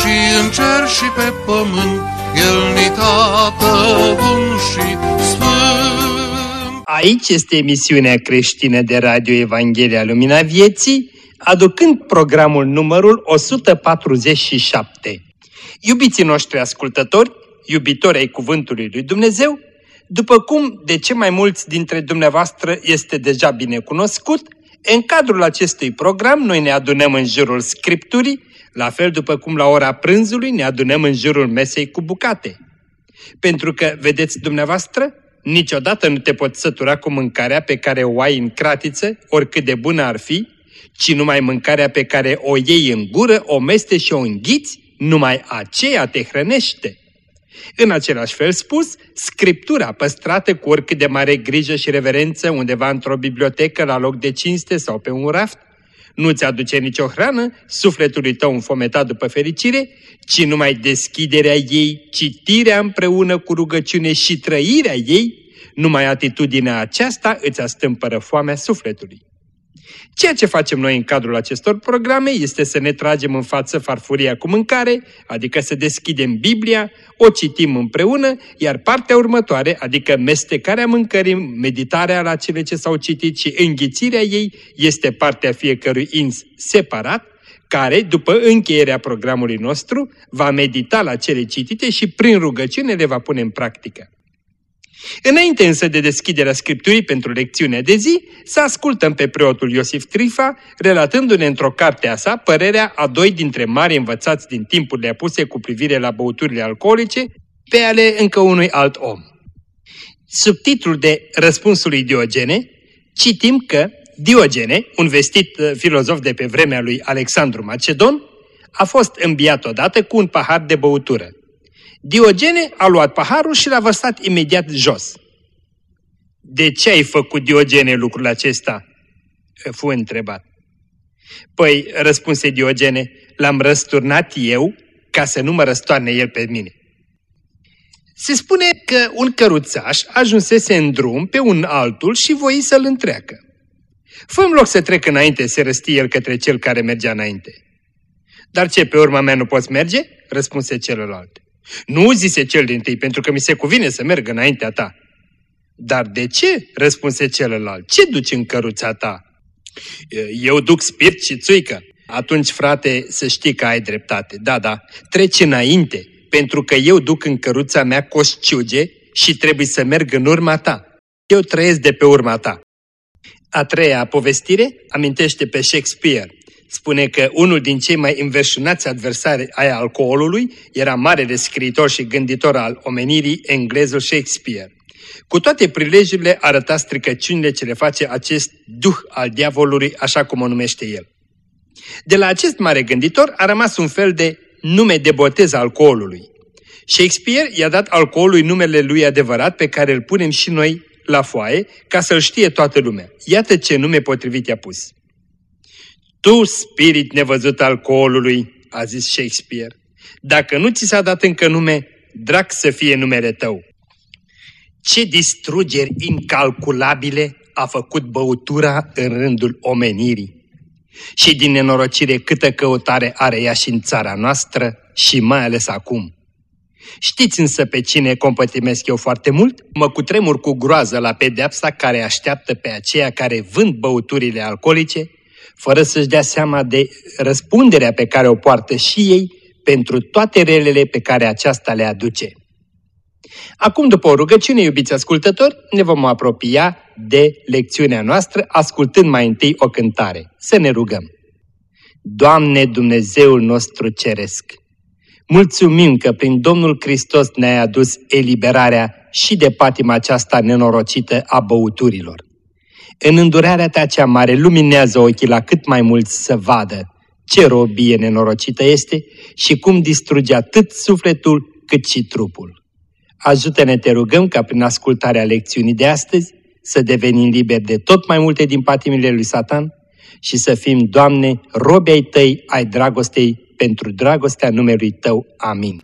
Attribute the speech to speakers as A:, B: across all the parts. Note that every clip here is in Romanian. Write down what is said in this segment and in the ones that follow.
A: și în cer și pe pământ, El ni tată bun și sfânt.
B: Aici este emisiunea creștină de Radio Evanghelia Lumina Vieții, aducând programul numărul 147. Iubiții noștri ascultători, iubitori ai Cuvântului Lui Dumnezeu, după cum de ce mai mulți dintre dumneavoastră este deja bine cunoscut, în cadrul acestui program noi ne adunăm în jurul Scripturii, la fel după cum la ora prânzului ne adunăm în jurul mesei cu bucate. Pentru că, vedeți dumneavoastră, niciodată nu te poți sătura cu mâncarea pe care o ai în cratiță, oricât de bună ar fi, ci numai mâncarea pe care o iei în gură, o meste și o înghiți, numai aceea te hrănește. În același fel spus, scriptura păstrată cu oricât de mare grijă și reverență undeva într-o bibliotecă la loc de cinste sau pe un raft, nu-ți aduce nicio hrană, sufletului tău înfometat după fericire, ci numai deschiderea ei, citirea împreună cu rugăciune și trăirea ei, numai atitudinea aceasta îți astâmpără foamea sufletului. Ceea ce facem noi în cadrul acestor programe este să ne tragem în față farfuria cu mâncare, adică să deschidem Biblia, o citim împreună, iar partea următoare, adică mestecarea mâncării, meditarea la cele ce s-au citit și înghițirea ei, este partea fiecărui ins separat, care, după încheierea programului nostru, va medita la cele citite și prin rugăciune le va pune în practică. Înainte însă de deschiderea Scripturii pentru lecțiunea de zi, să ascultăm pe preotul Iosif Trifa, relatându-ne într-o carte a sa părerea a doi dintre mari învățați din timpurile apuse cu privire la băuturile alcoolice, pe ale încă unui alt om. Subtitlul de Răspunsul lui Diogene, citim că Diogene, un vestit uh, filozof de pe vremea lui Alexandru Macedon, a fost înbiat odată cu un pahar de băutură. Diogene a luat paharul și l-a vărsat imediat jos. De ce ai făcut, Diogene, lucrul acesta? Fu întrebat. Păi, răspunse Diogene, l-am răsturnat eu ca să nu mă răstoarne el pe mine. Se spune că un căruțaș ajunsese în drum pe un altul și voi să-l întreacă. fă loc să trec înainte, se răsti el către cel care mergea înainte. Dar ce, pe urma mea nu poți merge? răspunse celălalt. Nu, zise cel din tâi, pentru că mi se cuvine să merg înaintea ta. Dar de ce? răspunse celălalt. Ce duci în căruța ta? Eu duc spirit și țuică. Atunci, frate, să știi că ai dreptate. Da, da, treci înainte, pentru că eu duc în căruța mea cosciuge și trebuie să merg în urma ta. Eu trăiesc de pe urma ta. A treia povestire amintește pe Shakespeare spune că unul din cei mai înverșunați adversari ai alcoolului era marele scriitor și gânditor al omenirii, englezul Shakespeare. Cu toate prilejurile arăta stricăciunile ce le face acest duh al diavolului, așa cum o numește el. De la acest mare gânditor a rămas un fel de nume de botez alcoolului. Shakespeare i-a dat alcoolului numele lui adevărat pe care îl punem și noi la foaie ca să-l știe toată lumea. Iată ce nume potrivit i-a pus. Tu, spirit nevăzut alcoolului, a zis Shakespeare, dacă nu ți s-a dat încă nume, drag să fie numele tău. Ce distrugeri incalculabile a făcut băutura în rândul omenirii. Și din nenorocire câtă căutare are ea și în țara noastră și mai ales acum. Știți însă pe cine compătimesc eu foarte mult? Mă cutremur cu groază la pedeapsa care așteaptă pe aceia care vând băuturile alcoolice fără să-și dea seama de răspunderea pe care o poartă și ei pentru toate relele pe care aceasta le aduce. Acum, după o rugăciune, iubiți ascultători, ne vom apropia de lecțiunea noastră, ascultând mai întâi o cântare. Să ne rugăm. Doamne Dumnezeul nostru ceresc, mulțumim că prin Domnul Hristos ne-ai adus eliberarea și de patima aceasta nenorocită a băuturilor. În îndurarea ta cea mare, luminează ochii la cât mai mulți să vadă Ce robie nenorocită este și cum distruge atât sufletul cât și trupul. Ajută-ne, te rugăm, ca prin ascultarea lecțiunii de astăzi să devenim liberi de tot mai multe din patimile lui Satan și să fim, Doamne, robi ai Tăi, ai dragostei, pentru dragostea numelui Tău. Amin.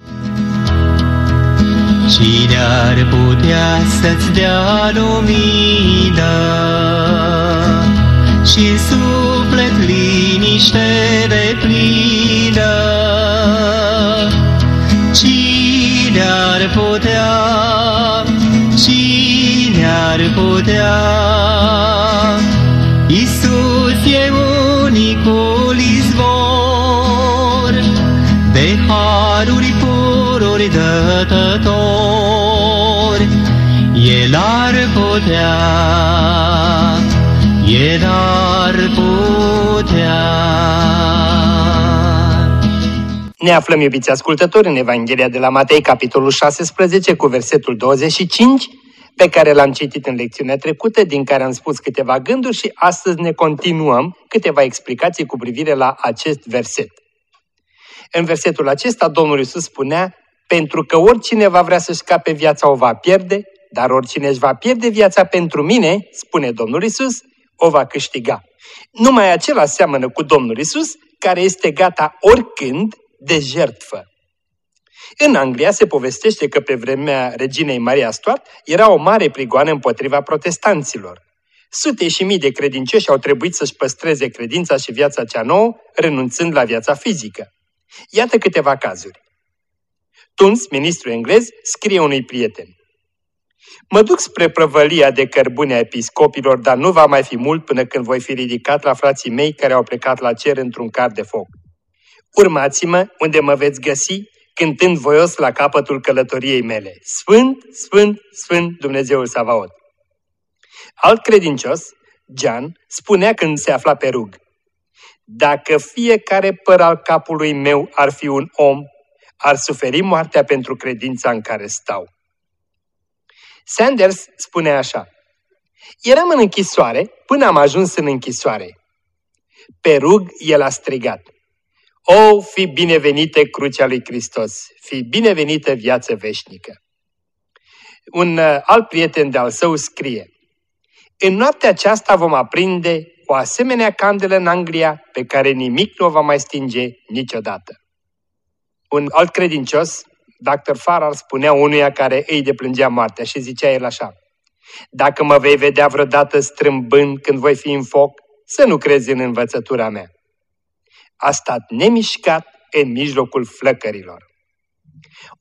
C: Cine ar putea să-ți dea lumină și suflet liniște de plină? Cine ar putea, cine ar putea? Putea, El ar putea.
B: Ne aflăm, iubiți ascultători, în Evanghelia de la Matei, capitolul 16, cu versetul 25, pe care l-am citit în lecțiunea trecută, din care am spus câteva gânduri și astăzi ne continuăm câteva explicații cu privire la acest verset. În versetul acesta, Domnul Iisus spunea, pentru că oricine va vrea să-și scape viața o va pierde, dar oricine își va pierde viața pentru mine, spune Domnul Iisus, o va câștiga. Numai acela seamănă cu Domnul Isus, care este gata oricând de jertfă. În Anglia se povestește că pe vremea reginei Maria Stuart era o mare prigoană împotriva protestanților. Sute și mii de credincioși au trebuit să-și păstreze credința și viața cea nouă, renunțând la viața fizică. Iată câteva cazuri. Tuns, ministrul englez, scrie unui prieten. Mă duc spre prăvălia de cărbune a episcopilor, dar nu va mai fi mult până când voi fi ridicat la frații mei care au plecat la cer într-un car de foc. Urmați-mă unde mă veți găsi, cântând voios la capătul călătoriei mele. Sfânt, Sfânt, Sfânt Dumnezeul Savaot. Alt credincios, Gian, spunea când se afla pe rug. Dacă fiecare păr al capului meu ar fi un om, ar suferi moartea pentru credința în care stau. Sanders spune așa, Eram în închisoare până am ajuns în închisoare. Pe rug el a strigat, O, fi binevenită crucea lui Hristos, fi binevenită viață veșnică. Un uh, alt prieten de-al său scrie, În noaptea aceasta vom aprinde o asemenea candelă în Anglia pe care nimic nu o va mai stinge niciodată. Un alt credincios, Dr. Farrar, spunea unuia care îi deplângea moartea și zicea el așa, Dacă mă vei vedea vreodată strâmbând când voi fi în foc, să nu crezi în învățătura mea. A stat nemișcat în mijlocul flăcărilor.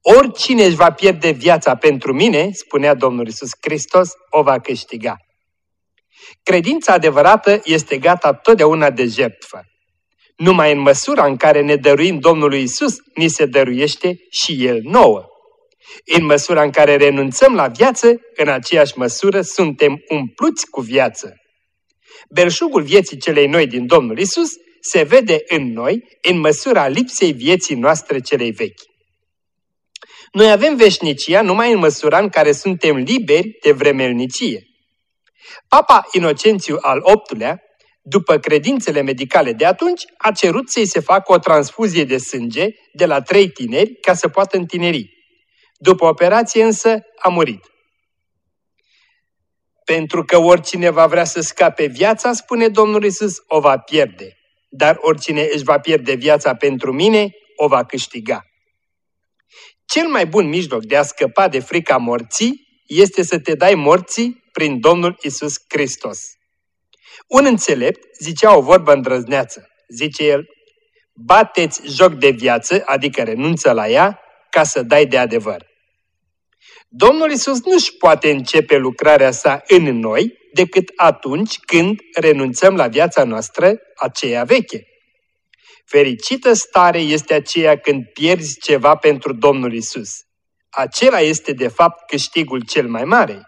B: Oricine își va pierde viața pentru mine, spunea Domnul Isus Hristos, o va câștiga. Credința adevărată este gata totdeauna de jertfă. Numai în măsura în care ne dăruim Domnului Isus, ni se dăruiește și El nouă. În măsura în care renunțăm la viață, în aceeași măsură suntem umpluți cu viață. Belșugul vieții celei noi din Domnul Isus se vede în noi în măsura lipsei vieții noastre celei vechi. Noi avem veșnicia numai în măsura în care suntem liberi de vremelnicie. Papa Inocențiu al VIII-lea, după credințele medicale de atunci, a cerut să-i se facă o transfuzie de sânge de la trei tineri ca să poată întineri. După operație însă a murit. Pentru că oricine va vrea să scape viața, spune Domnul Isus, o va pierde. Dar oricine își va pierde viața pentru mine, o va câștiga. Cel mai bun mijloc de a scăpa de frica morții este să te dai morții prin Domnul Isus Hristos. Un înțelept zicea o vorbă îndrăzneață. Zice el, bateți joc de viață, adică renunță la ea, ca să dai de adevăr. Domnul Isus nu-și poate începe lucrarea sa în noi decât atunci când renunțăm la viața noastră, aceea veche. Fericită stare este aceea când pierzi ceva pentru Domnul Isus. Acela este de fapt câștigul cel mai mare.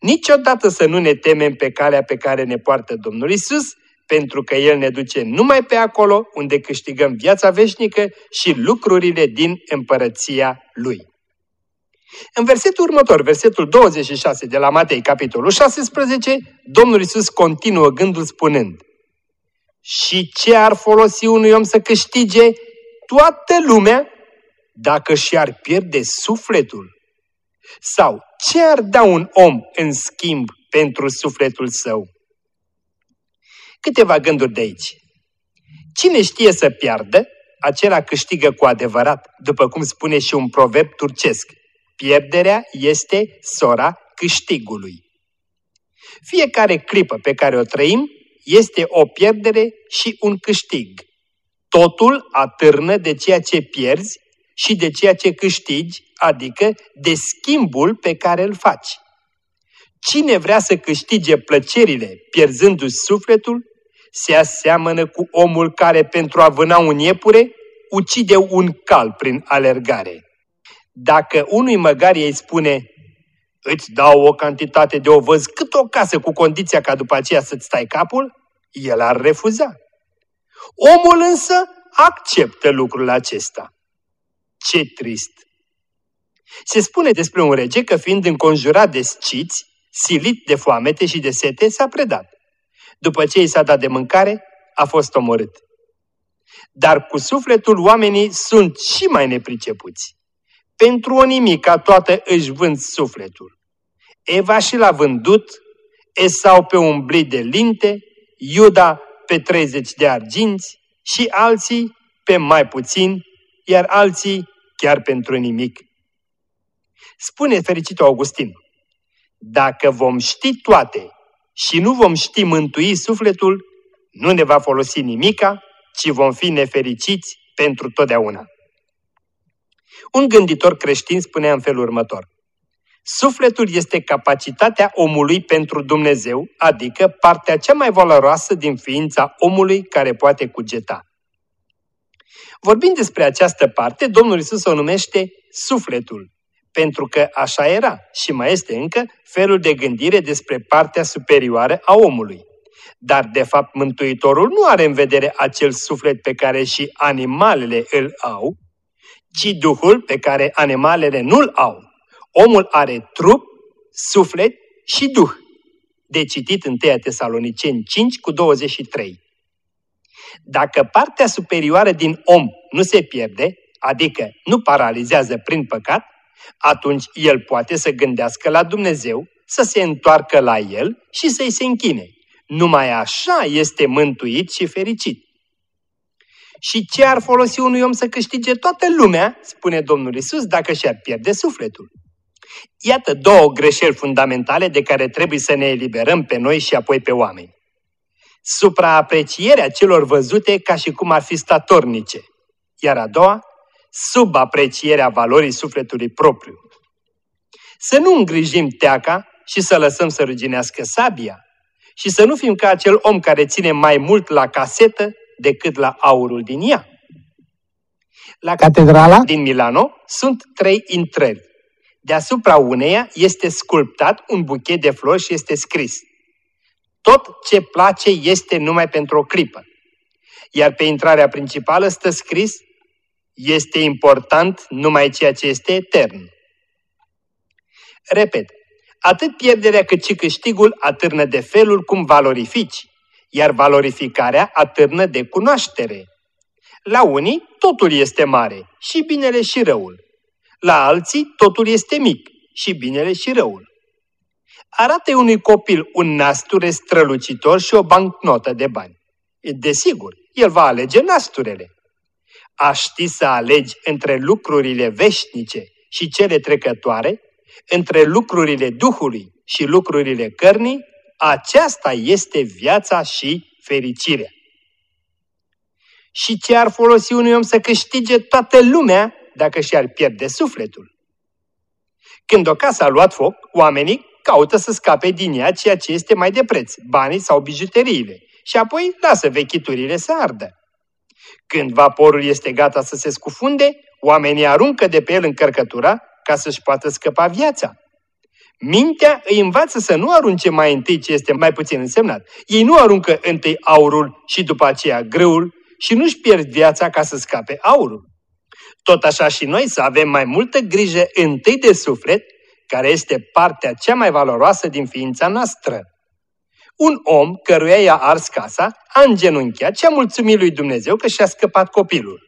B: Niciodată să nu ne temem pe calea pe care ne poartă Domnul Isus, pentru că El ne duce numai pe acolo unde câștigăm viața veșnică și lucrurile din împărăția Lui. În versetul următor, versetul 26 de la Matei, capitolul 16, Domnul Isus continuă gândul spunând Și ce ar folosi unui om să câștige toată lumea dacă și-ar pierde sufletul? Sau ce ar da un om în schimb pentru sufletul său? Câteva gânduri de aici. Cine știe să piardă, acela câștigă cu adevărat, după cum spune și un proverb turcesc. Pierderea este sora câștigului. Fiecare clipă pe care o trăim este o pierdere și un câștig. Totul atârnă de ceea ce pierzi și de ceea ce câștigi, adică de schimbul pe care îl faci. Cine vrea să câștige plăcerile pierzându-și sufletul, se aseamănă cu omul care pentru a vâna un iepure ucide un cal prin alergare. Dacă unui măgar îi spune, îți dau o cantitate de ovăz cât o casă cu condiția ca după aceea să-ți stai capul, el ar refuza. Omul însă acceptă lucrul acesta. Ce trist! Se spune despre un rege că fiind înconjurat de sciți, silit de foamete și de sete, s-a predat. După ce i s-a dat de mâncare, a fost omorât. Dar cu sufletul oamenii sunt și mai nepricepuți. Pentru o nimica toată își vând sufletul. Eva și l-a vândut, Esau pe un blid de linte, Iuda pe 30 de arginți și alții pe mai puțin, iar alții chiar pentru nimic. Spune fericitul Augustin, dacă vom ști toate și nu vom ști mântui sufletul, nu ne va folosi nimica, ci vom fi nefericiți pentru totdeauna. Un gânditor creștin spunea în felul următor. Sufletul este capacitatea omului pentru Dumnezeu, adică partea cea mai valoroasă din ființa omului care poate cugeta. Vorbind despre această parte, Domnul Isus o numește sufletul, pentru că așa era și mai este încă felul de gândire despre partea superioară a omului. Dar, de fapt, Mântuitorul nu are în vedere acel suflet pe care și animalele îl au, ci Duhul pe care animalele nu-l au. Omul are trup, suflet și Duh. De citit în 1 Tesaloniceni 5 cu 23. Dacă partea superioară din om nu se pierde, adică nu paralizează prin păcat, atunci el poate să gândească la Dumnezeu, să se întoarcă la el și să-i se închine. Numai așa este mântuit și fericit. Și ce ar folosi unui om să câștige toată lumea, spune Domnul Isus, dacă și-ar pierde sufletul? Iată două greșeli fundamentale de care trebuie să ne eliberăm pe noi și apoi pe oameni. Supraaprecierea celor văzute ca și cum ar fi statornice, iar a doua, subaprecierea valorii sufletului propriu. Să nu îngrijim teaca și să lăsăm să ruginească sabia și să nu fim ca acel om care ține mai mult la casetă decât la aurul din ea. La catedrala din Milano sunt trei intrări. Deasupra uneia este sculptat un buchet de flori și este scris Tot ce place este numai pentru o clipă. Iar pe intrarea principală stă scris Este important numai ceea ce este etern. Repet, atât pierderea cât și câștigul atârnă de felul cum valorifici, iar valorificarea atârnă de cunoaștere. La unii totul este mare, și binele și răul. La alții totul este mic, și binele și răul. Arată unui copil un nasture strălucitor și o bancnotă de bani. Desigur, el va alege nasturele. A ști să alegi între lucrurile veșnice și cele trecătoare, între lucrurile Duhului și lucrurile cărnii, aceasta este viața și fericirea. Și ce ar folosi unui om să câștige toată lumea dacă și-ar pierde sufletul? Când o casă a luat foc, oamenii caută să scape din ea ceea ce este mai de preț, banii sau bijuteriile, și apoi lasă vechiturile să ardă. Când vaporul este gata să se scufunde, oamenii aruncă de pe el încărcătura ca să-și poată scăpa viața. Mintea îi învață să nu arunce mai întâi ce este mai puțin însemnat. Ei nu aruncă întâi aurul și după aceea grâul și nu-și pierd viața ca să scape aurul. Tot așa și noi să avem mai multă grijă întâi de suflet, care este partea cea mai valoroasă din ființa noastră. Un om căruia i-a ars casa a îngenunchiat și a mulțumit lui Dumnezeu că și-a scăpat copilul.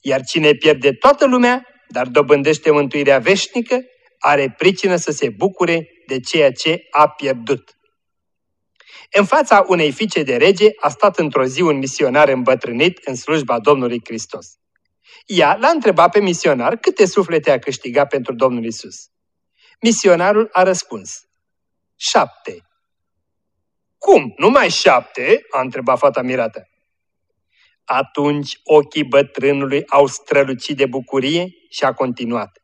B: Iar cine pierde toată lumea, dar dobândește mântuirea veșnică, are pricină să se bucure de ceea ce a pierdut. În fața unei fiice de rege a stat într-o zi un misionar îmbătrânit în slujba Domnului Hristos. Ea l-a întrebat pe misionar câte suflete a câștigat pentru Domnul Isus. Misionarul a răspuns, șapte. Cum, numai șapte? a întrebat fata mirată. Atunci ochii bătrânului au strălucit de bucurie și a continuat.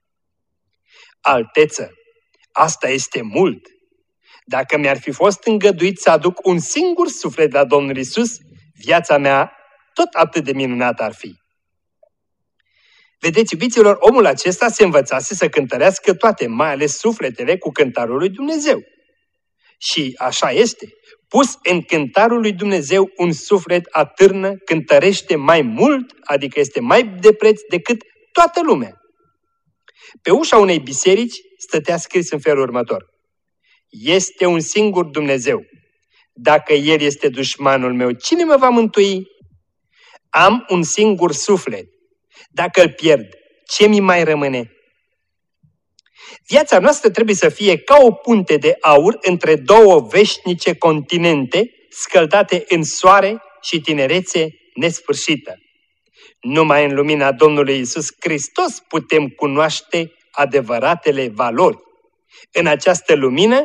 B: Alteță, asta este mult. Dacă mi-ar fi fost îngăduit să aduc un singur suflet la Domnul Isus, viața mea tot atât de minunată ar fi. Vedeți, iubiților, omul acesta se învățase să cântărească toate, mai ales sufletele, cu cântarul lui Dumnezeu. Și așa este. Pus în cântarul lui Dumnezeu un suflet atârnă, cântărește mai mult, adică este mai de preț decât toată lumea. Pe ușa unei biserici stătea scris în felul următor. Este un singur Dumnezeu. Dacă El este dușmanul meu, cine mă va mântui? Am un singur suflet. Dacă îl pierd, ce mi mai rămâne? Viața noastră trebuie să fie ca o punte de aur între două veșnice continente scăldate în soare și tinerețe nesfârșită. Numai în lumina Domnului Isus Hristos putem cunoaște adevăratele valori. În această lumină,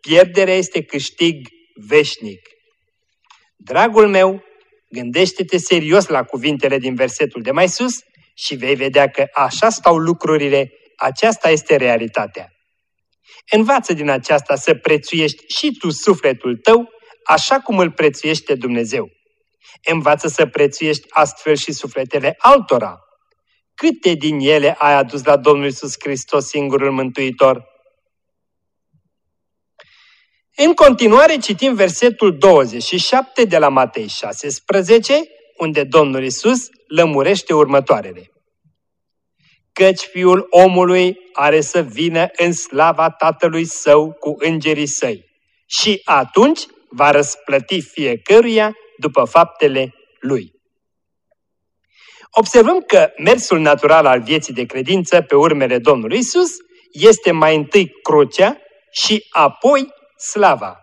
B: pierderea este câștig veșnic. Dragul meu, gândește-te serios la cuvintele din versetul de mai sus și vei vedea că așa stau lucrurile, aceasta este realitatea. Învață din aceasta să prețuiești și tu sufletul tău așa cum îl prețuiește Dumnezeu. Învață să prețuiești astfel și sufletele altora. Câte din ele ai adus la Domnul Isus Hristos, singurul Mântuitor? În continuare citim versetul 27 de la Matei 16, unde Domnul Isus lămurește următoarele. Căci fiul omului are să vină în slava tatălui său cu îngerii săi și atunci va răsplăti fiecăruia după faptele lui. Observăm că mersul natural al vieții de credință pe urmele Domnului Isus este mai întâi crucea și apoi slava.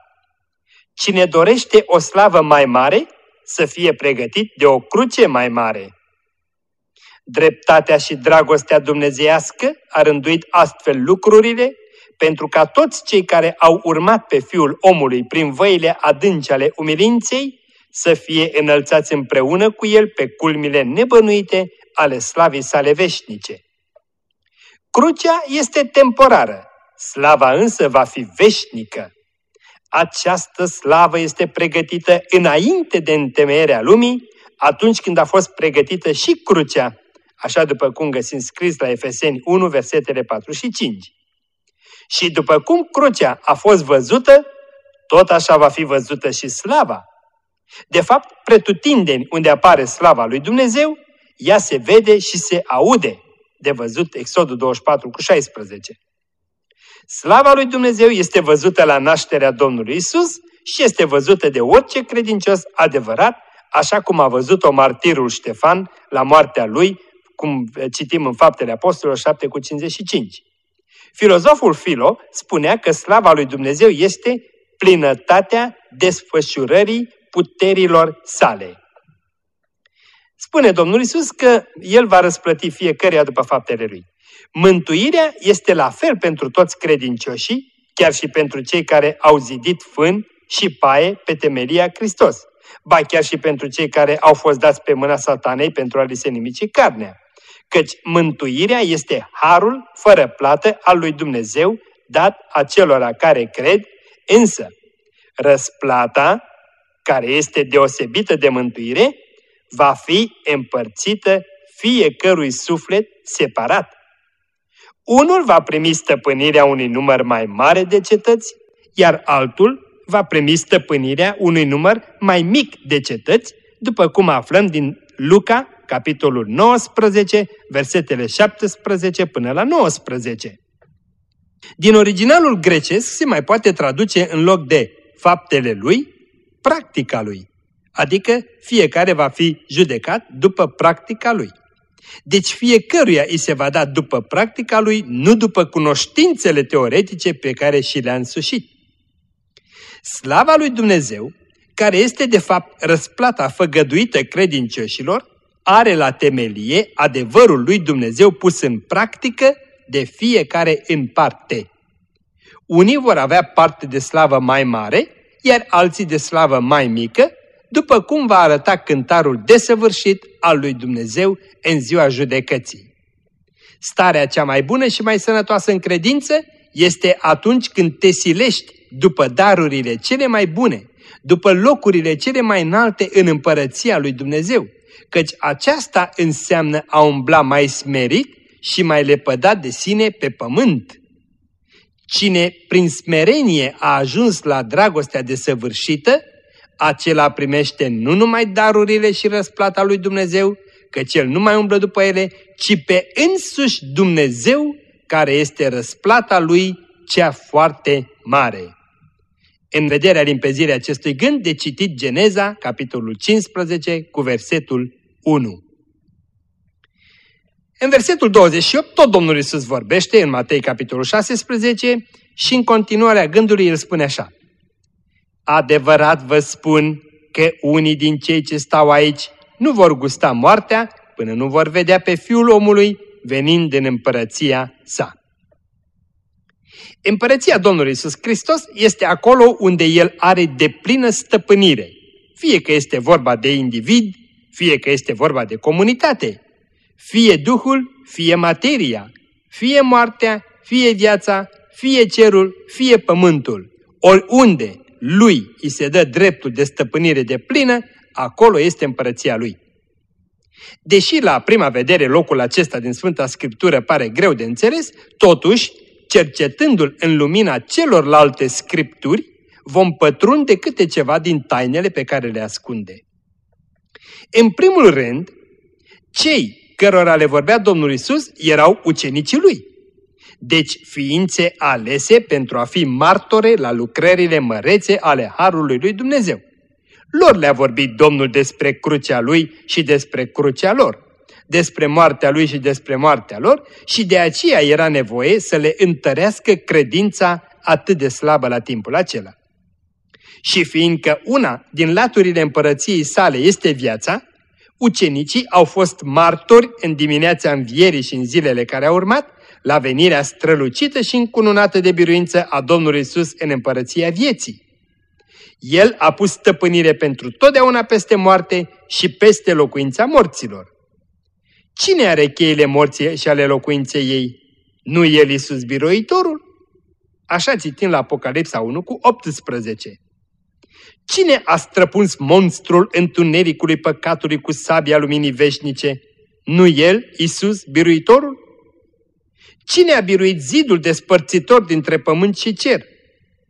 B: Cine dorește o slavă mai mare, să fie pregătit de o cruce mai mare. Dreptatea și dragostea dumnezeiască a rânduit astfel lucrurile pentru ca toți cei care au urmat pe Fiul omului prin văile adânci ale umilinței să fie înălțați împreună cu el pe culmile nebănuite ale slavei sale veșnice. Crucea este temporară, slava însă va fi veșnică. Această slavă este pregătită înainte de întemeierea lumii, atunci când a fost pregătită și crucea, așa după cum găsim scris la Efeseni 1, versetele 4 și 5. Și după cum crucea a fost văzută, tot așa va fi văzută și slava. De fapt, pretutindeni unde apare slava lui Dumnezeu, ea se vede și se aude, de văzut Exodul 24 cu 16. Slava lui Dumnezeu este văzută la nașterea Domnului Isus și este văzută de orice credincios adevărat, așa cum a văzut-o martirul Ștefan la moartea lui, cum citim în Faptele Apostolilor 7 cu 55. Filozoful Filo spunea că slava lui Dumnezeu este plinătatea desfășurării puterilor sale. Spune Domnul Isus că El va răsplăti fiecăruia după faptele Lui. Mântuirea este la fel pentru toți credincioșii, chiar și pentru cei care au zidit fân și paie pe temelia Hristos, ba chiar și pentru cei care au fost dați pe mâna satanei pentru a li se nimici carnea. Căci mântuirea este harul fără plată al lui Dumnezeu dat acelora care cred, însă răsplata, care este deosebită de mântuire, va fi împărțită fiecărui suflet separat. Unul va primi stăpânirea unui număr mai mare de cetăți, iar altul va primi stăpânirea unui număr mai mic de cetăți, după cum aflăm din Luca, capitolul 19, versetele 17 până la 19. Din originalul grecesc se mai poate traduce în loc de faptele lui, practica lui. Adică fiecare va fi judecat după practica lui. Deci fiecăruia îi se va da după practica lui, nu după cunoștințele teoretice pe care și le-a însușit. Slava lui Dumnezeu, care este de fapt răsplata făgăduită credincioșilor, are la temelie adevărul lui Dumnezeu pus în practică de fiecare în parte. Unii vor avea parte de slavă mai mare, iar alții de slavă mai mică, după cum va arăta cântarul desăvârșit al lui Dumnezeu în ziua judecății. Starea cea mai bună și mai sănătoasă în credință este atunci când te silești după darurile cele mai bune, după locurile cele mai înalte în împărăția lui Dumnezeu, căci aceasta înseamnă a umbla mai smerit și mai lepădat de sine pe pământ. Cine prin smerenie a ajuns la dragostea desăvârșită, acela primește nu numai darurile și răsplata lui Dumnezeu, că cel nu mai umblă după ele, ci pe însuși Dumnezeu care este răsplata lui cea foarte mare. În vederea limpezirii acestui gând, de citit Geneza, capitolul 15, cu versetul 1. În versetul 28, tot Domnul Iisus vorbește în Matei, capitolul 16, și în continuarea gândului el spune așa. Adevărat vă spun că unii din cei ce stau aici nu vor gusta moartea până nu vor vedea pe Fiul omului venind în împărăția sa. Împărăția Domnului Iisus Hristos este acolo unde El are deplină stăpânire, fie că este vorba de individ, fie că este vorba de comunitate, fie Duhul, fie materia, fie moartea, fie viața, fie cerul, fie pământul. Oriunde lui îi se dă dreptul de stăpânire de plină, acolo este împărăția lui. Deși la prima vedere locul acesta din Sfânta Scriptură pare greu de înțeles, totuși, cercetându-l în lumina celorlalte scripturi, vom pătrunde câte ceva din tainele pe care le ascunde. În primul rând, cei cărora le vorbea Domnul Isus erau ucenicii lui. Deci ființe alese pentru a fi martore la lucrările mărețe ale Harului lui Dumnezeu. Lor le-a vorbit Domnul despre crucea lui și despre crucea lor, despre moartea lui și despre moartea lor și de aceea era nevoie să le întărească credința atât de slabă la timpul acela. Și fiindcă una din laturile împărăției sale este viața, ucenicii au fost martori în dimineața învierii și în zilele care au urmat, la venirea strălucită și încununată de biruință a Domnului Isus în împărăția vieții. El a pus stăpânire pentru totdeauna peste moarte și peste locuința morților. Cine are cheile morții și ale locuinței ei? Nu El Iisus biroitorul? Așa citim la Apocalipsa 1 cu 18. Cine a străpuns monstrul întunericului păcatului cu sabia luminii veșnice? Nu El, Iisus, biruitorul? Cine a biruit zidul despărțitor dintre pământ și cer?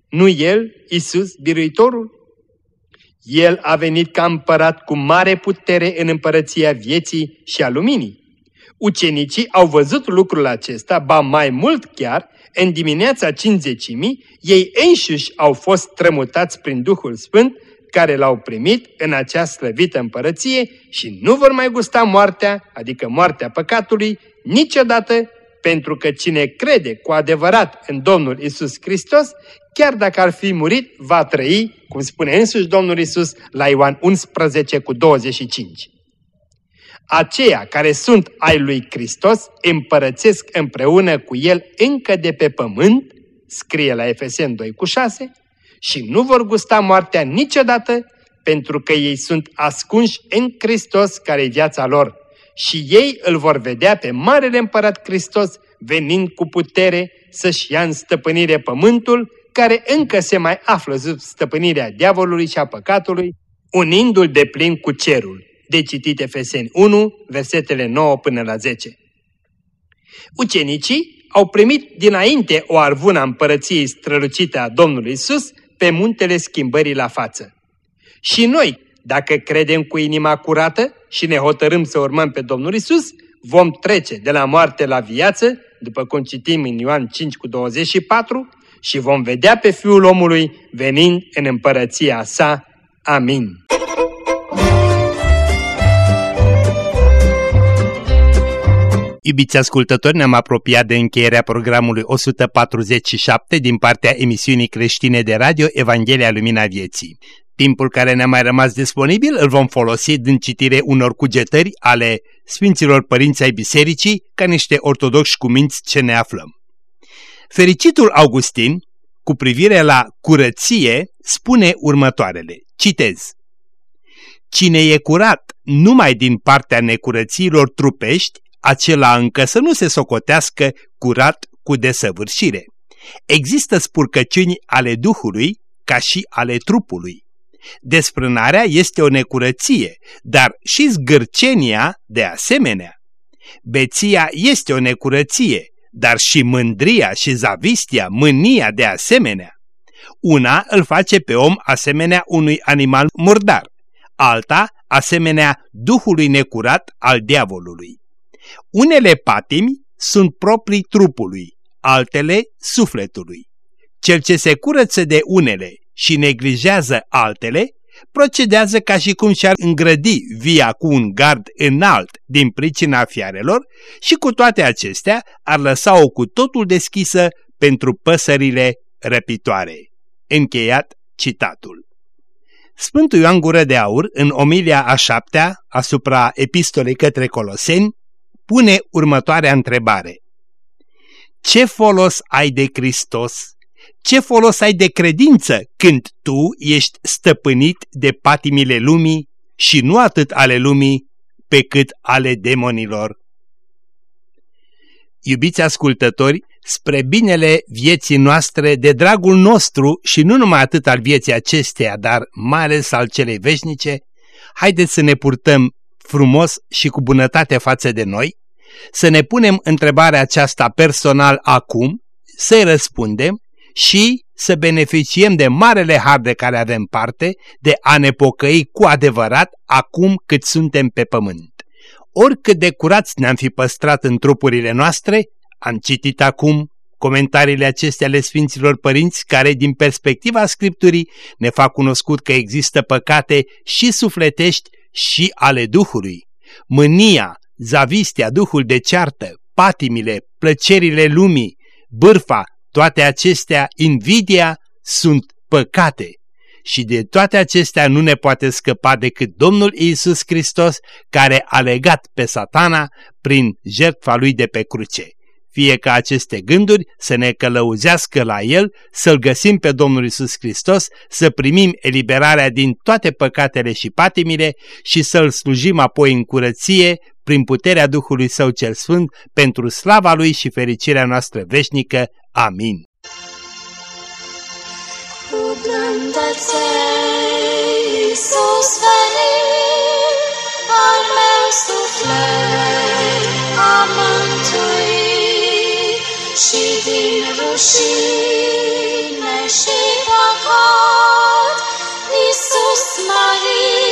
B: Nu El, Isus, biruitorul? El a venit ca împărat cu mare putere în împărăția vieții și a luminii. Ucenicii au văzut lucrul acesta, ba mai mult chiar, în dimineața cinzecimii, ei înșiși au fost trămutați prin Duhul Sfânt, care l-au primit în acea slăvită împărăție și nu vor mai gusta moartea, adică moartea păcatului, niciodată pentru că cine crede cu adevărat în Domnul Isus Hristos, chiar dacă ar fi murit, va trăi, cum spune însuși Domnul Isus la Ioan 11 cu 25. Aceia care sunt ai lui Hristos împărățesc împreună cu El încă de pe pământ, scrie la Efesen 2 cu 6, și nu vor gusta moartea niciodată, pentru că ei sunt ascunși în Hristos care e viața lor și ei îl vor vedea pe Marele Împărat Hristos venind cu putere să-și ia în stăpânire pământul, care încă se mai află sub stăpânirea diavolului și a păcatului, unindu-l de plin cu cerul. De citit Efeseni 1, versetele 9 până la 10. Ucenicii au primit dinainte o arvună a împărăției strălucite a Domnului Isus pe muntele schimbării la față. Și noi, dacă credem cu inima curată și ne hotărâm să urmăm pe Domnul Isus, vom trece de la moarte la viață, după cum citim în Ioan 5 cu 24, și vom vedea pe Fiul omului venind în împărăția sa. Amin. Iubiți ascultători, ne-am apropiat de încheierea programului 147 din partea emisiunii creștine de radio Evanghelia Lumina Vieții. Timpul care ne-a mai rămas disponibil îl vom folosi din citire unor cugetări ale Sfinților Părinți ai Bisericii ca niște ortodoxi cu minți ce ne aflăm. Fericitul Augustin, cu privire la curăție, spune următoarele. Citez. Cine e curat numai din partea necurățiilor trupești, acela încă să nu se socotească curat cu desăvârșire. Există spurcăciuni ale Duhului ca și ale trupului. Desprânarea este o necurăție, dar și zgârcenia de asemenea. Beția este o necurăție, dar și mândria și zavistia, mânia de asemenea. Una îl face pe om asemenea unui animal murdar, alta asemenea duhului necurat al diavolului. Unele patimi sunt proprii trupului, altele sufletului. Cel ce se curăță de unele și neglijează altele, procedează ca și cum și-ar îngrădi via cu un gard înalt din pricina fiarelor și cu toate acestea ar lăsa-o cu totul deschisă pentru păsările răpitoare. Încheiat citatul. Sfântul Ioan Gură de Aur, în omilia a șaptea, asupra epistolei către Coloseni, pune următoarea întrebare. Ce folos ai de Hristos ce folos ai de credință când tu ești stăpânit de patimile lumii și nu atât ale lumii pe cât ale demonilor? Iubiți ascultători, spre binele vieții noastre, de dragul nostru și nu numai atât al vieții acesteia, dar mai ales al celei veșnice, haideți să ne purtăm frumos și cu bunătate față de noi, să ne punem întrebarea aceasta personal acum, să-i răspundem și să beneficiem de marele har de care avem parte, de a ne pocăi cu adevărat acum cât suntem pe pământ. Oricât de curați ne-am fi păstrat în trupurile noastre, am citit acum comentariile acestea ale Sfinților Părinți care, din perspectiva Scripturii, ne fac cunoscut că există păcate și sufletești și ale Duhului. Mânia, zavistea, Duhul de ceartă, patimile, plăcerile lumii, bârfa, toate acestea, invidia, sunt păcate și de toate acestea nu ne poate scăpa decât Domnul Isus Hristos care a legat pe satana prin jertfa lui de pe cruce. Fie ca aceste gânduri să ne călăuzească la El, să-L găsim pe Domnul Isus Hristos, să primim eliberarea din toate păcatele și patimile și să-L slujim apoi în curăție prin puterea Duhului Său cel Sfânt, pentru slava Lui și fericirea noastră veșnică. Amin. Rușine și păcat, Iisus Maria,